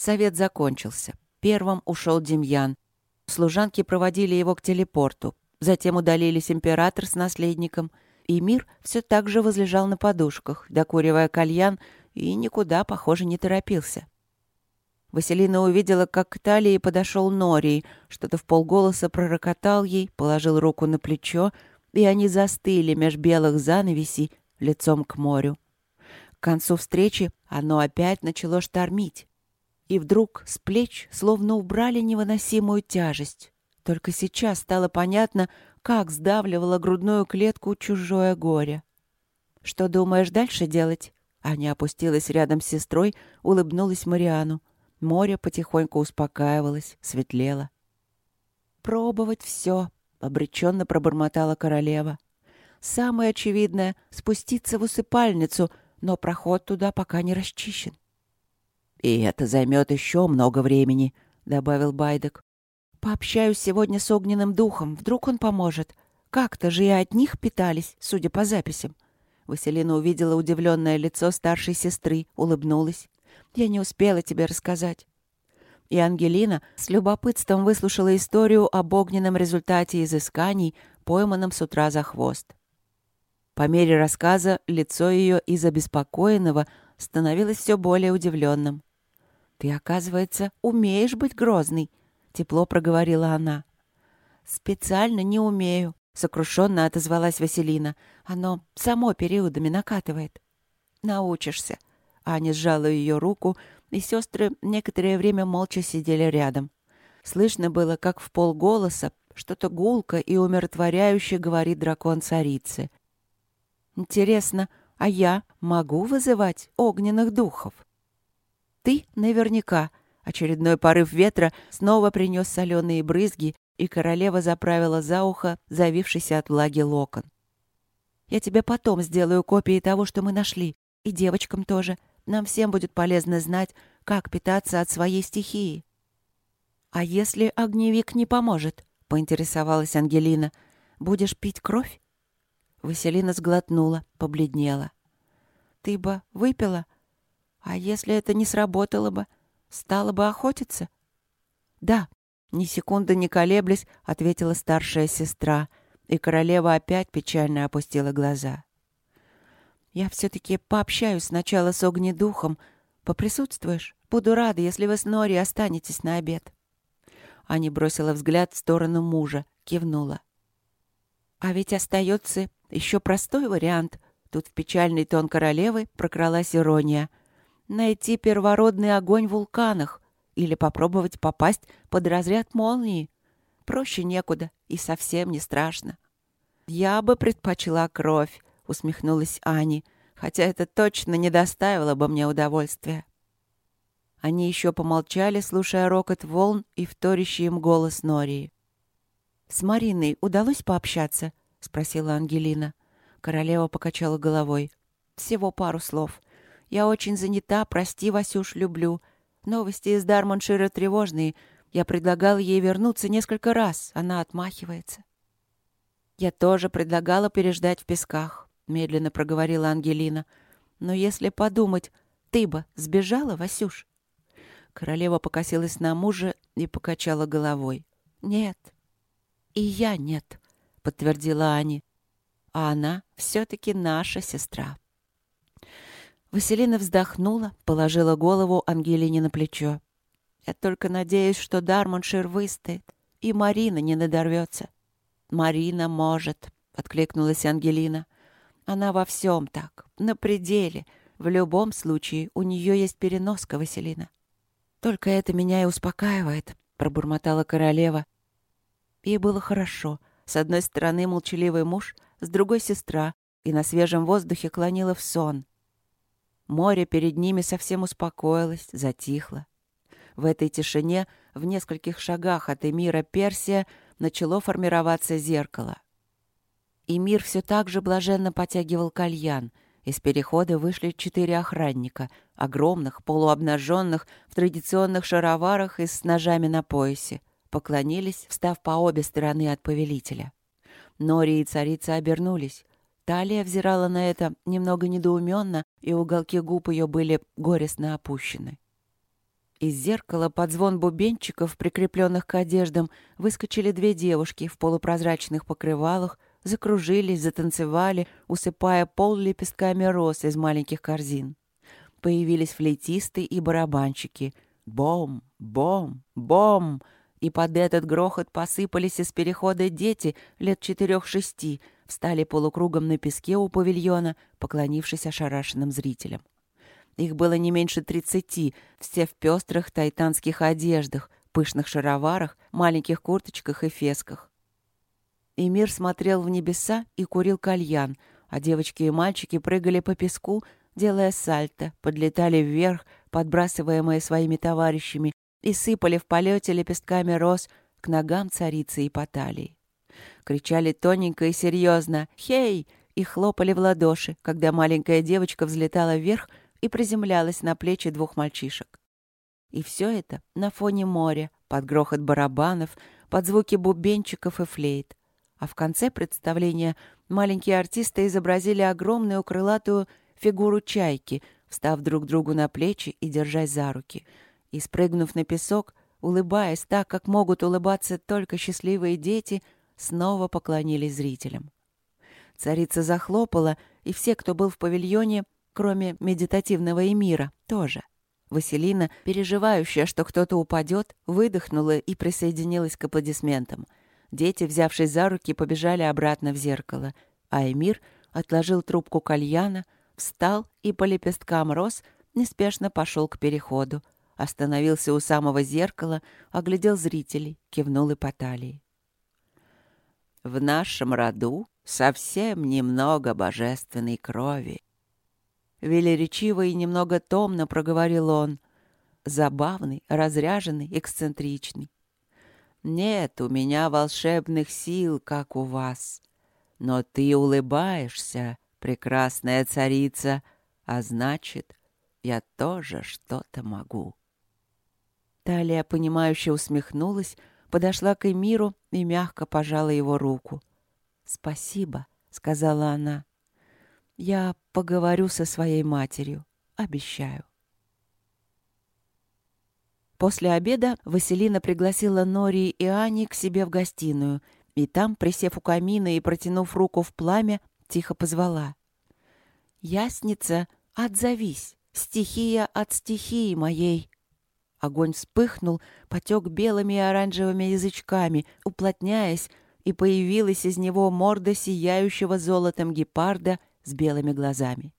Совет закончился. Первым ушел Демьян. Служанки проводили его к телепорту. Затем удалились император с наследником. И мир все так же возлежал на подушках, докуривая кальян, и никуда, похоже, не торопился. Василина увидела, как к талии подошел Норий, что-то в полголоса пророкотал ей, положил руку на плечо, и они застыли меж белых занавесей лицом к морю. К концу встречи оно опять начало штормить. И вдруг с плеч словно убрали невыносимую тяжесть. Только сейчас стало понятно, как сдавливало грудную клетку чужое горе. «Что думаешь дальше делать?» Аня опустилась рядом с сестрой, улыбнулась Мариану. Море потихоньку успокаивалось, светлело. «Пробовать все», — обреченно пробормотала королева. «Самое очевидное — спуститься в усыпальницу, но проход туда пока не расчищен». «И это займет еще много времени», — добавил Байдек. «Пообщаюсь сегодня с огненным духом, вдруг он поможет. Как-то же и от них питались, судя по записям». Василина увидела удивленное лицо старшей сестры, улыбнулась. Я не успела тебе рассказать». И Ангелина с любопытством выслушала историю об огненном результате изысканий, пойманном с утра за хвост. По мере рассказа лицо ее из обеспокоенного становилось все более удивленным. «Ты, оказывается, умеешь быть грозной», — тепло проговорила она. «Специально не умею», — сокрушенно отозвалась Василина. «Оно само периодами накатывает». «Научишься», Аня сжала ее руку, и сестры некоторое время молча сидели рядом. Слышно было, как в полголоса что-то гулко и умиротворяюще говорит дракон царицы. «Интересно, а я могу вызывать огненных духов?» «Ты наверняка», Очередной порыв ветра снова принес соленые брызги, и королева заправила за ухо завившийся от влаги локон. «Я тебе потом сделаю копии того, что мы нашли. И девочкам тоже. Нам всем будет полезно знать, как питаться от своей стихии. «А если огневик не поможет?» — поинтересовалась Ангелина. «Будешь пить кровь?» Василина сглотнула, побледнела. «Ты бы выпила? А если это не сработало бы, стала бы охотиться?» «Да», — ни секунды не колеблясь, ответила старшая сестра, и королева опять печально опустила глаза. Я все-таки пообщаюсь сначала с огнедухом. Поприсутствуешь? Буду рада, если вы с Нори останетесь на обед». Аня бросила взгляд в сторону мужа, кивнула. «А ведь остается еще простой вариант». Тут в печальный тон королевы прокралась ирония. «Найти первородный огонь в вулканах или попробовать попасть под разряд молнии. Проще некуда и совсем не страшно». «Я бы предпочла кровь», усмехнулась Ани, хотя это точно не доставило бы мне удовольствия. Они еще помолчали, слушая рокот волн и вторящий им голос Нории. «С Мариной удалось пообщаться?» — спросила Ангелина. Королева покачала головой. «Всего пару слов. Я очень занята, прости, Васюш, люблю. Новости из Дарманшира тревожные. Я предлагала ей вернуться несколько раз. Она отмахивается». Я тоже предлагала переждать в песках медленно проговорила Ангелина. Но если подумать, ты бы сбежала, Васюш? Королева покосилась на мужа и покачала головой. Нет. И я нет, подтвердила Ани. А она все-таки наша сестра. Василина вздохнула, положила голову Ангелине на плечо. Я только надеюсь, что Дармоншир выстоит, и Марина не надорвется. Марина может, откликнулась Ангелина. Она во всем так, на пределе. В любом случае, у нее есть переноска, Василина. Только это меня и успокаивает, пробормотала королева. Ей было хорошо. С одной стороны молчаливый муж, с другой сестра, и на свежем воздухе клонила в сон. Море перед ними совсем успокоилось, затихло. В этой тишине, в нескольких шагах от эмира Персия, начало формироваться зеркало — и мир все так же блаженно потягивал кальян. Из перехода вышли четыре охранника, огромных, полуобнаженных, в традиционных шароварах и с ножами на поясе. Поклонились, встав по обе стороны от повелителя. Нори и царица обернулись. Талия взирала на это немного недоуменно, и уголки губ ее были горестно опущены. Из зеркала под звон бубенчиков, прикрепленных к одеждам, выскочили две девушки в полупрозрачных покрывалах, закружились, затанцевали, усыпая пол лепестками роз из маленьких корзин. Появились флейтисты и барабанщики. Бом, бом, бом! И под этот грохот посыпались из перехода дети лет четырех-шести, встали полукругом на песке у павильона, поклонившись ошарашенным зрителям. Их было не меньше тридцати, все в пестрых тайтанских одеждах, пышных шароварах, маленьких курточках и фесках. И мир смотрел в небеса и курил кальян, а девочки и мальчики прыгали по песку, делая сальто, подлетали вверх, подбрасываемые своими товарищами, и сыпали в полете лепестками роз к ногам царицы и Поталии. Кричали тоненько и серьезно «Хей!» и хлопали в ладоши, когда маленькая девочка взлетала вверх и приземлялась на плечи двух мальчишек. И все это на фоне моря, под грохот барабанов, под звуки бубенчиков и флейт. А в конце представления маленькие артисты изобразили огромную крылатую фигуру чайки, встав друг другу на плечи и держась за руки. И, спрыгнув на песок, улыбаясь так, как могут улыбаться только счастливые дети, снова поклонились зрителям. Царица захлопала, и все, кто был в павильоне, кроме медитативного эмира, тоже. Василина, переживающая, что кто-то упадет, выдохнула и присоединилась к аплодисментам. Дети, взявшись за руки, побежали обратно в зеркало, а эмир отложил трубку кальяна, встал и по лепесткам роз неспешно пошел к переходу, остановился у самого зеркала, оглядел зрителей, кивнул и по талии. «В нашем роду совсем немного божественной крови», Велеречиво и немного томно проговорил он. Забавный, разряженный, эксцентричный. «Нет у меня волшебных сил, как у вас. Но ты улыбаешься, прекрасная царица, а значит, я тоже что-то могу». Талия, понимающе усмехнулась, подошла к Эмиру и мягко пожала его руку. «Спасибо», — сказала она. Я поговорю со своей матерью, обещаю. После обеда Василина пригласила Нори и Ани к себе в гостиную, и там, присев у камина и протянув руку в пламя, тихо позвала. «Ясница, отзовись, стихия от стихии моей!» Огонь вспыхнул, потек белыми и оранжевыми язычками, уплотняясь, и появилась из него морда сияющего золотом гепарда с белыми глазами.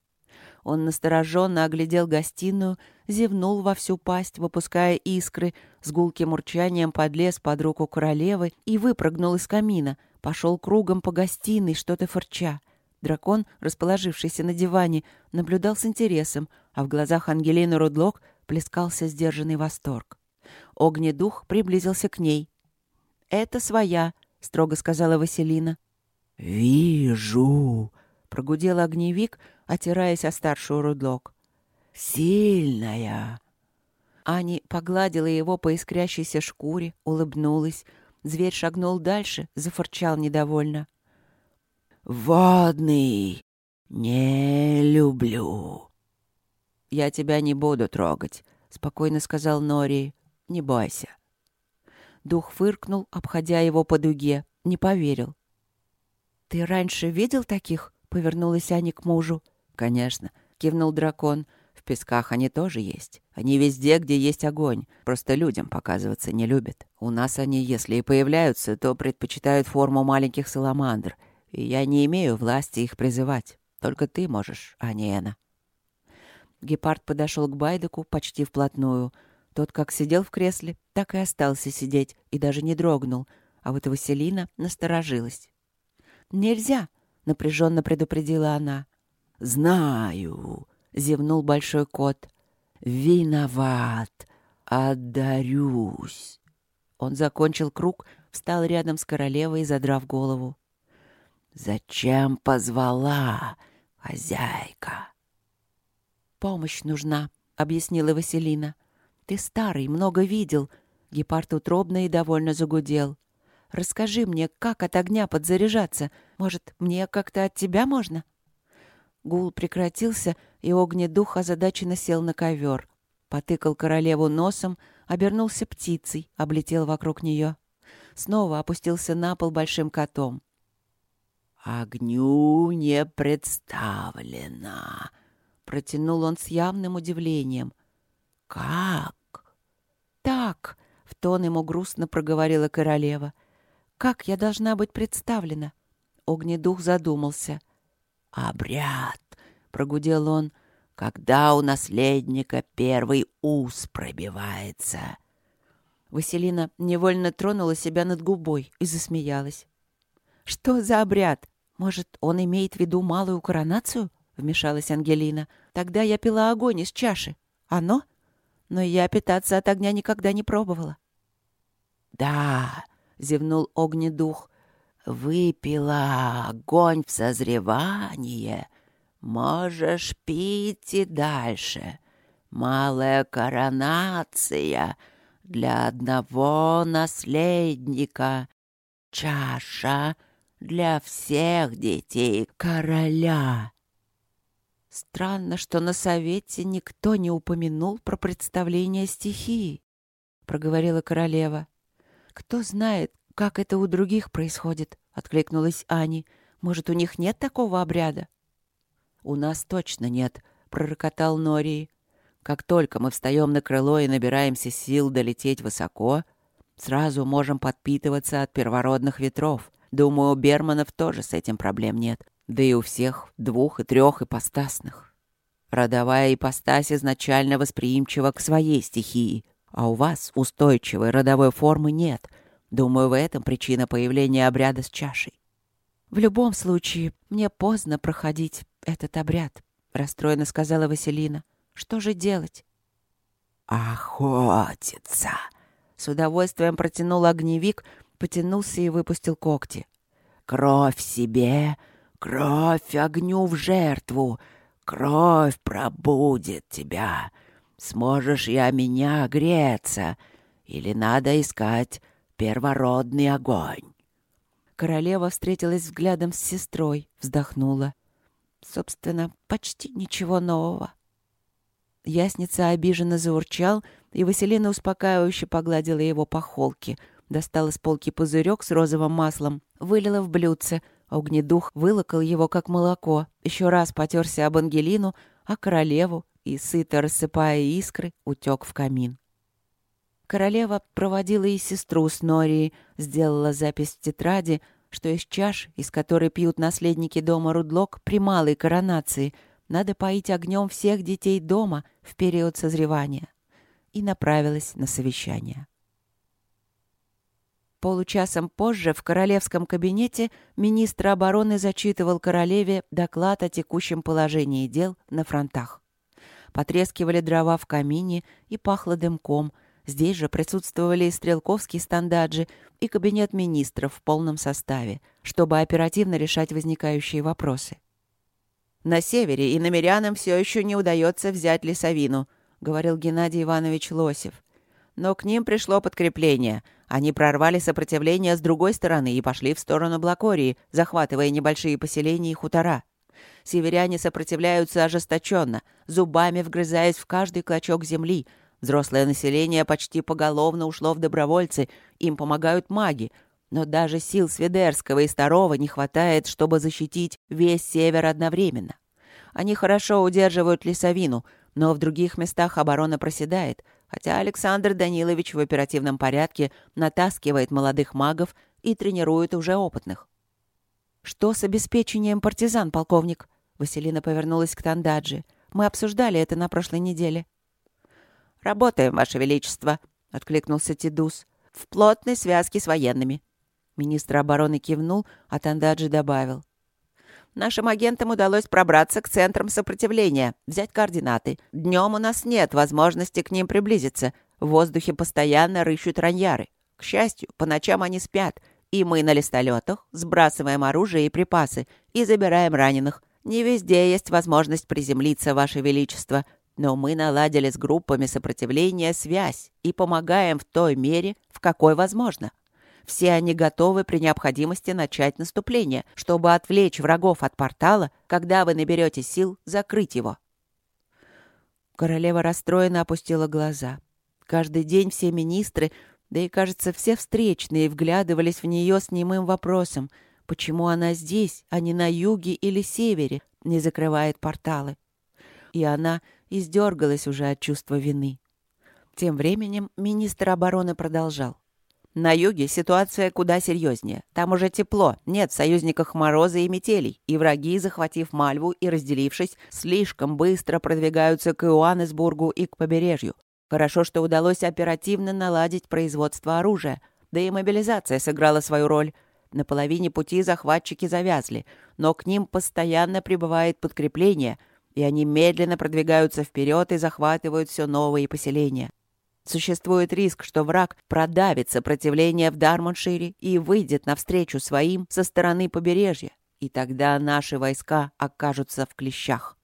Он настороженно оглядел гостиную, зевнул во всю пасть, выпуская искры, с гулким урчанием подлез под руку королевы и выпрыгнул из камина, пошел кругом по гостиной, что-то фырча. Дракон, расположившийся на диване, наблюдал с интересом, а в глазах Ангелины Рудлок плескался сдержанный восторг. Огнедух приблизился к ней. «Это своя», — строго сказала Василина. «Вижу», Прогудел огневик, отираясь о старшую рудлок. «Сильная!» Ани погладила его по искрящейся шкуре, улыбнулась. Зверь шагнул дальше, зафорчал недовольно. «Водный! Не люблю!» «Я тебя не буду трогать», — спокойно сказал Нори. «Не бойся». Дух фыркнул, обходя его по дуге. Не поверил. «Ты раньше видел таких?» Повернулась Аня к мужу. «Конечно», — кивнул дракон. «В песках они тоже есть. Они везде, где есть огонь. Просто людям показываться не любят. У нас они, если и появляются, то предпочитают форму маленьких саламандр. И я не имею власти их призывать. Только ты можешь, а не Эна». Гепард подошел к Байдеку почти вплотную. Тот как сидел в кресле, так и остался сидеть и даже не дрогнул. А вот Василина насторожилась. «Нельзя!» — напряженно предупредила она. «Знаю», — зевнул большой кот. «Виноват. Отдарюсь». Он закончил круг, встал рядом с королевой, задрав голову. «Зачем позвала, хозяйка?» «Помощь нужна», — объяснила Василина. «Ты старый, много видел». Гепард утробно и довольно загудел. Расскажи мне, как от огня подзаряжаться. Может, мне как-то от тебя можно?» Гул прекратился, и огнедух озадаченно сел на ковер. Потыкал королеву носом, обернулся птицей, облетел вокруг нее. Снова опустился на пол большим котом. «Огню не представлено», — протянул он с явным удивлением. «Как?» «Так», — в тон ему грустно проговорила королева. «Как я должна быть представлена?» Огнедух задумался. «Обряд», — прогудел он, — «когда у наследника первый ус пробивается». Василина невольно тронула себя над губой и засмеялась. «Что за обряд? Может, он имеет в виду малую коронацию?» — вмешалась Ангелина. «Тогда я пила огонь из чаши. Оно? Но я питаться от огня никогда не пробовала». «Да», — зевнул огнедух, — «выпила огонь в созревание. Можешь пить и дальше. Малая коронация для одного наследника. Чаша для всех детей короля». Странно, что на совете никто не упомянул про представление стихии, проговорила королева. Кто знает, как это у других происходит, откликнулась Ани. Может, у них нет такого обряда? У нас точно нет, пророкотал Нории. Как только мы встаем на крыло и набираемся сил долететь высоко, сразу можем подпитываться от первородных ветров. Думаю, у Берманов тоже с этим проблем нет да и у всех двух и трех ипостасных. Родовая ипостась изначально восприимчива к своей стихии, а у вас устойчивой родовой формы нет. Думаю, в этом причина появления обряда с чашей. В любом случае, мне поздно проходить этот обряд, расстроенно сказала Василина. Что же делать? Охотиться. С удовольствием протянул огневик, потянулся и выпустил когти. Кровь себе, Кровь огню в жертву, кровь пробудет тебя. Сможешь я меня греться, или надо искать первородный огонь?» Королева встретилась взглядом с сестрой, вздохнула. Собственно, почти ничего нового. Ясница обиженно заурчал, и Василина успокаивающе погладила его по холке, достала с полки пузырек с розовым маслом, вылила в блюдце, Огнедух вылокал его, как молоко, еще раз потерся об Ангелину, а королеву и, сыто рассыпая искры, утек в камин. Королева проводила и сестру с Норией, сделала запись в тетради, что из чаш, из которой пьют наследники дома Рудлок при малой коронации, надо поить огнем всех детей дома в период созревания. И направилась на совещание. Получасом позже в королевском кабинете министр обороны зачитывал королеве доклад о текущем положении дел на фронтах. Потрескивали дрова в камине и пахло дымком. Здесь же присутствовали и стрелковский стандаджи, и кабинет министров в полном составе, чтобы оперативно решать возникающие вопросы. «На севере и намерянам все еще не удается взять лесовину», — говорил Геннадий Иванович Лосев. «Но к ним пришло подкрепление — они прорвали сопротивление с другой стороны и пошли в сторону Блакории, захватывая небольшие поселения и хутора. Северяне сопротивляются ожесточенно, зубами вгрызаясь в каждый клочок земли. Взрослое население почти поголовно ушло в добровольцы, им помогают маги. Но даже сил Сведерского и Старого не хватает, чтобы защитить весь север одновременно. Они хорошо удерживают лесовину, но в других местах оборона проседает — хотя Александр Данилович в оперативном порядке натаскивает молодых магов и тренирует уже опытных. «Что с обеспечением партизан, полковник?» Василина повернулась к Тандаджи. «Мы обсуждали это на прошлой неделе». «Работаем, Ваше Величество», — откликнулся Тидус. «В плотной связке с военными». Министр обороны кивнул, а Тандаджи добавил. Нашим агентам удалось пробраться к центрам сопротивления, взять координаты. Днем у нас нет возможности к ним приблизиться. В воздухе постоянно рыщут раньяры. К счастью, по ночам они спят, и мы на листолетах сбрасываем оружие и припасы и забираем раненых. Не везде есть возможность приземлиться, Ваше Величество, но мы наладили с группами сопротивления связь и помогаем в той мере, в какой возможно. Все они готовы при необходимости начать наступление, чтобы отвлечь врагов от портала, когда вы наберете сил закрыть его. Королева расстроенно опустила глаза. Каждый день все министры, да и, кажется, все встречные вглядывались в нее с немым вопросом, почему она здесь, а не на юге или севере, не закрывает порталы. И она издергалась уже от чувства вины. Тем временем министр обороны продолжал. На юге ситуация куда серьезнее. Там уже тепло, нет в союзниках мороза и метелей, и враги, захватив Мальву и разделившись, слишком быстро продвигаются к Иоаннесбургу и к побережью. Хорошо, что удалось оперативно наладить производство оружия, да и мобилизация сыграла свою роль. На половине пути захватчики завязли, но к ним постоянно прибывает подкрепление, и они медленно продвигаются вперед и захватывают все новые поселения. Существует риск, что враг продавит сопротивление в Дармоншире и выйдет навстречу своим со стороны побережья, и тогда наши войска окажутся в клещах.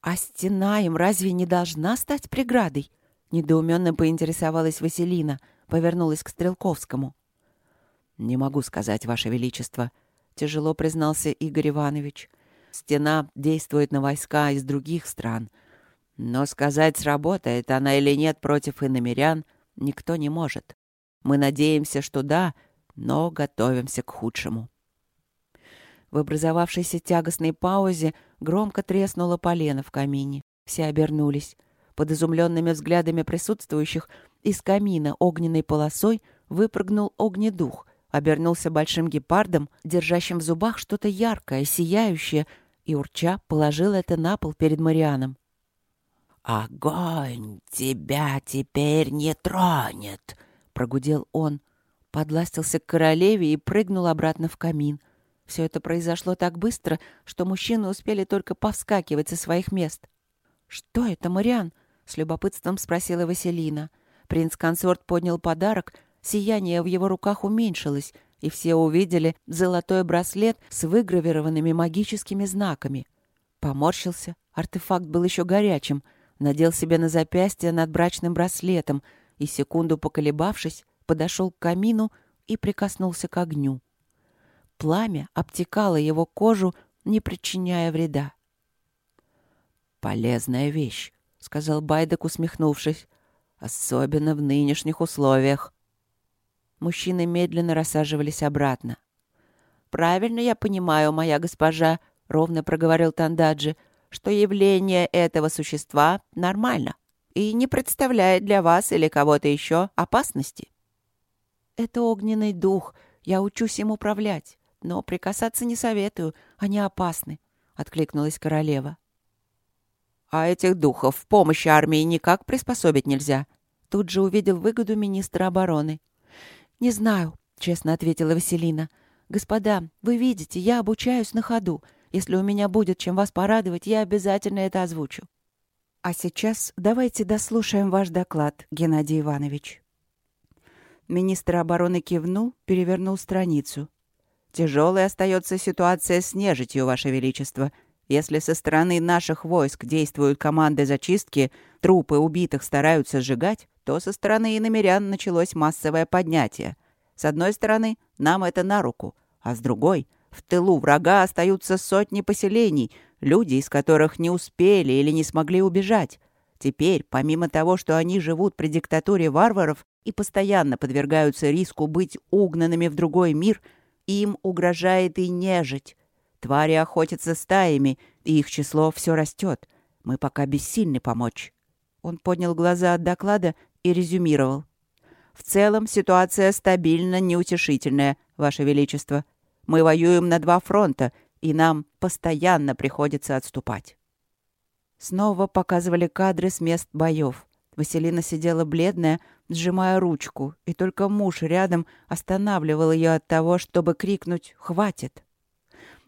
«А стена им разве не должна стать преградой?» Недоуменно поинтересовалась Василина, повернулась к Стрелковскому. «Не могу сказать, Ваше Величество», — тяжело признался Игорь Иванович. «Стена действует на войска из других стран, но сказать, сработает она или нет против иномерян, никто не может. Мы надеемся, что да, но готовимся к худшему. В образовавшейся тягостной паузе громко треснуло полено в камине. Все обернулись. Под изумленными взглядами присутствующих из камина огненной полосой выпрыгнул огнедух, обернулся большим гепардом, держащим в зубах что-то яркое, сияющее, и, урча, положил это на пол перед Марианом. «Огонь тебя теперь не тронет!» — прогудел он. Подластился к королеве и прыгнул обратно в камин. Все это произошло так быстро, что мужчины успели только повскакивать со своих мест. «Что это, Мариан?» — с любопытством спросила Василина. Принц-консорт поднял подарок, сияние в его руках уменьшилось, и все увидели золотой браслет с выгравированными магическими знаками. Поморщился, артефакт был еще горячим — надел себе на запястье над брачным браслетом и, секунду поколебавшись, подошел к камину и прикоснулся к огню. Пламя обтекало его кожу, не причиняя вреда. «Полезная вещь», — сказал Байдек, усмехнувшись, — «особенно в нынешних условиях». Мужчины медленно рассаживались обратно. «Правильно я понимаю, моя госпожа», — ровно проговорил Тандаджи, — что явление этого существа нормально и не представляет для вас или кого-то еще опасности. Это огненный дух, я учусь им управлять, но прикасаться не советую, они опасны, — откликнулась королева. А этих духов в помощи армии никак приспособить нельзя. Тут же увидел выгоду министра обороны. «Не знаю», — честно ответила Василина. «Господа, вы видите, я обучаюсь на ходу. Если у меня будет чем вас порадовать, я обязательно это озвучу. А сейчас давайте дослушаем ваш доклад, Геннадий Иванович. Министр обороны кивнул, перевернул страницу. Тяжелой остается ситуация с нежитью, Ваше Величество. Если со стороны наших войск действуют команды зачистки, трупы убитых стараются сжигать, то со стороны иномерян началось массовое поднятие. С одной стороны, нам это на руку, а с другой — в тылу врага остаются сотни поселений, люди из которых не успели или не смогли убежать. Теперь, помимо того, что они живут при диктатуре варваров и постоянно подвергаются риску быть угнанными в другой мир, им угрожает и нежить. Твари охотятся стаями, и их число все растет. Мы пока бессильны помочь. Он поднял глаза от доклада и резюмировал. В целом ситуация стабильно неутешительная, Ваше Величество. Мы воюем на два фронта, и нам постоянно приходится отступать. Снова показывали кадры с мест боев. Василина сидела бледная, сжимая ручку, и только муж рядом останавливал ее от того, чтобы крикнуть «Хватит!».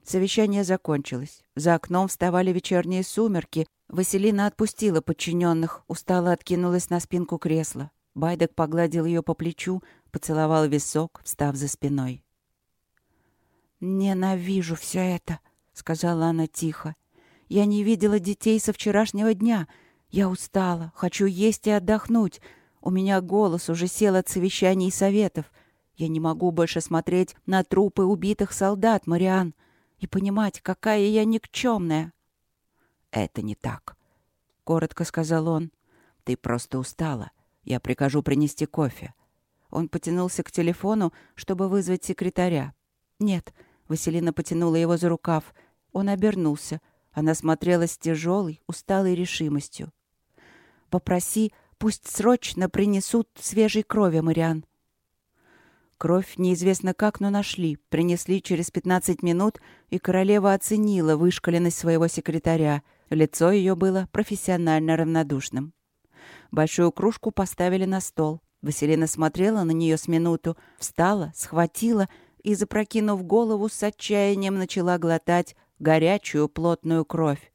Совещание закончилось. За окном вставали вечерние сумерки. Василина отпустила подчиненных, устало откинулась на спинку кресла. Байдек погладил ее по плечу, поцеловал висок, встав за спиной. «Ненавижу все это», — сказала она тихо. «Я не видела детей со вчерашнего дня. Я устала, хочу есть и отдохнуть. У меня голос уже сел от совещаний и советов. Я не могу больше смотреть на трупы убитых солдат, Мариан, и понимать, какая я никчемная». «Это не так. коротко сказал он. «Ты просто устала. Я прикажу принести кофе». Он потянулся к телефону, чтобы вызвать секретаря. «Нет», — Василина потянула его за рукав. Он обернулся. Она смотрела с тяжелой, усталой решимостью. «Попроси, пусть срочно принесут свежей крови, Мариан». Кровь неизвестно как, но нашли. Принесли через пятнадцать минут, и королева оценила вышкаленность своего секретаря. Лицо ее было профессионально равнодушным. Большую кружку поставили на стол. Василина смотрела на нее с минуту, встала, схватила и, запрокинув голову, с отчаянием начала глотать горячую плотную кровь.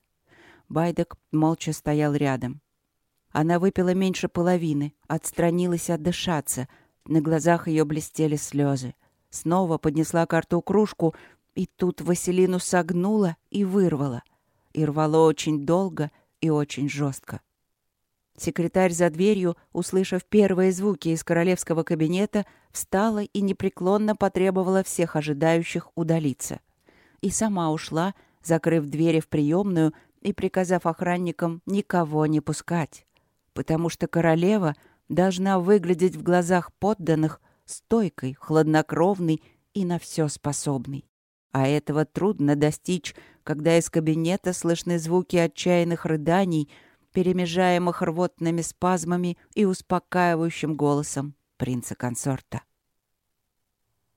Байдек молча стоял рядом. Она выпила меньше половины, отстранилась отдышаться. На глазах ее блестели слезы. Снова поднесла к рту кружку, и тут Василину согнула и вырвала. И рвало очень долго и очень жестко. Секретарь за дверью, услышав первые звуки из королевского кабинета, встала и непреклонно потребовала всех ожидающих удалиться. И сама ушла, закрыв двери в приемную и приказав охранникам никого не пускать. Потому что королева должна выглядеть в глазах подданных стойкой, хладнокровной и на все способной. А этого трудно достичь, когда из кабинета слышны звуки отчаянных рыданий — перемежаемых рвотными спазмами и успокаивающим голосом принца-консорта.